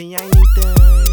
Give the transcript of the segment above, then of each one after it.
Ben jij niet eh...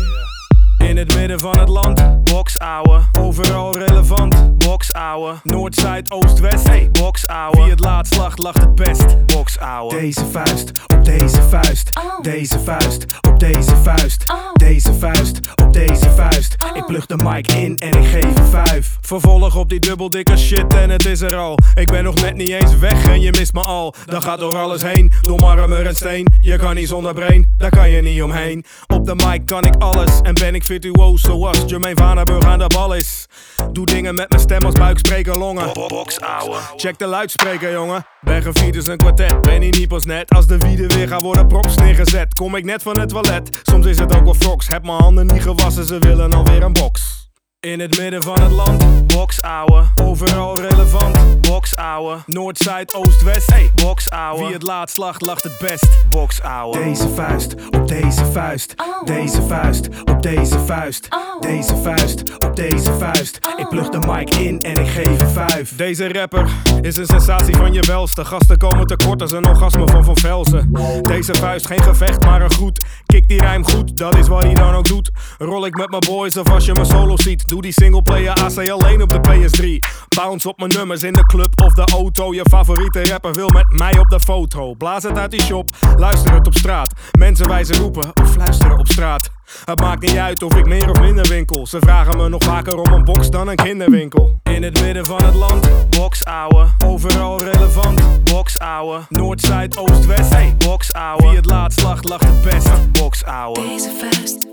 In het midden van het land, box ouwe. Overal relevant, box ouwe. Noord, Zuid, Oost, West, hey, box ouwe. Wie het laatst lacht, lacht het best, box ouwe. Deze vuist, op deze vuist. Deze vuist, op deze vuist. Deze vuist, op deze vuist. Ik plug de mic in en ik geef een vijf. Vervolg op die dubbeldikke shit en het is er al. Ik ben nog net niet eens weg en je mist me al. Dan gaat door alles heen, door marmer en steen. Je kan niet zonder brain, daar kan je niet omheen. De mic kan ik alles en ben ik virtuoos zoals Jermaine Vanenburg aan de bal is. Doe dingen met mijn stem als buikspreker longen. Box ouwe. Check de luidspreker jongen. Ben gevierd is een kwartet, ben hier niet pas net. Als de wieden weer gaan worden props neergezet. Kom ik net van het toilet, soms is het ook wel froks. Heb mijn handen niet gewassen, ze willen alweer een box. In het midden van het land, box ouwe. Overal relevant, box ouwe. Noord, Zuid, Oost, West, hey, box ouwe. Wie het laatst lacht, lacht het best, box ouwe. Deze vuist, op deze vuist. Deze vuist, op deze vuist. Deze vuist, op deze vuist. Ik plug de mic in en ik geef een vijf. Deze rapper is een sensatie van je welste. Gasten komen tekort als een orgasme van Van Velzen. Deze vuist, geen gevecht, maar een groet. Kik die rijm goed, dat is wat hij dan ook doet. Rol ik met mijn boys of als je mijn solo ziet. Doe die singleplayer AC alleen op de PS3. Bounce op mijn nummers in de club of de auto. Je favoriete rapper wil met mij op de foto. Blaas het uit die shop, luister het op straat. Mensen wijzen roepen of fluisteren op straat. Het maakt niet uit of ik meer of minder winkel. Ze vragen me nog vaker om een box dan een kinderwinkel. In het midden van het land, box ouwe. Overal relevant, box ouwe. Noord, Zuid, Oost, West, hey, box ouwe. Wie het laatst lacht, lacht het best, box ouwe. Deze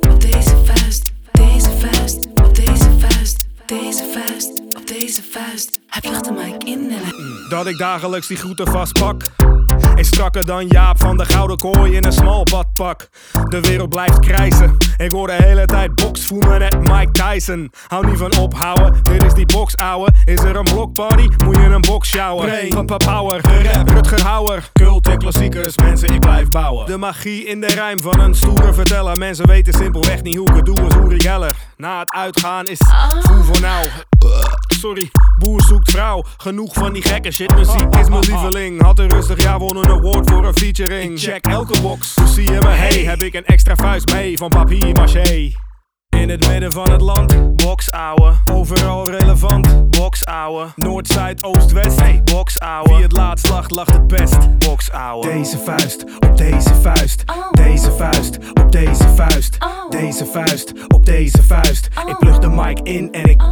op deze vuist, deze vuist, mic in. Dat ik dagelijks die groeten vastpak. Is strakker dan Jaap van de Gouden Kooi in een smal badpak. De wereld blijft krijsen. Ik hoor de hele tijd box, voel me net Mike Tyson. Hou niet van ophouden, dit is die box ouwe. Is er een blokparty, moet je een box sjouwen. Brain, papa power, rap, Rutger Hauer. Cult en klassiekers, mensen ik blijf bouwen. De magie in de rijm van een stoere verteller. Mensen weten simpelweg niet hoe ik het doe als Uri Geller. Na het uitgaan is voel voor nou. Sorry, boer zoekt vrouw. Genoeg van die gekke shit. Muziek is mijn lieveling. Had een rustig jaar, won een award voor een featuring. Ik check elke box. Hoe zie je me? Hey, heb ik een extra vuist mee van papier maché. In het midden van het land, box ouwe. Overal relevant, box ouwe. Noord, Zuid, Oost, West, hey, box ouwe. Wie het laatst lacht, lacht het best, box ouwe. Deze vuist, op deze vuist. Deze vuist, op deze vuist. Deze vuist, op deze vuist. Ik plug de mic in en ik.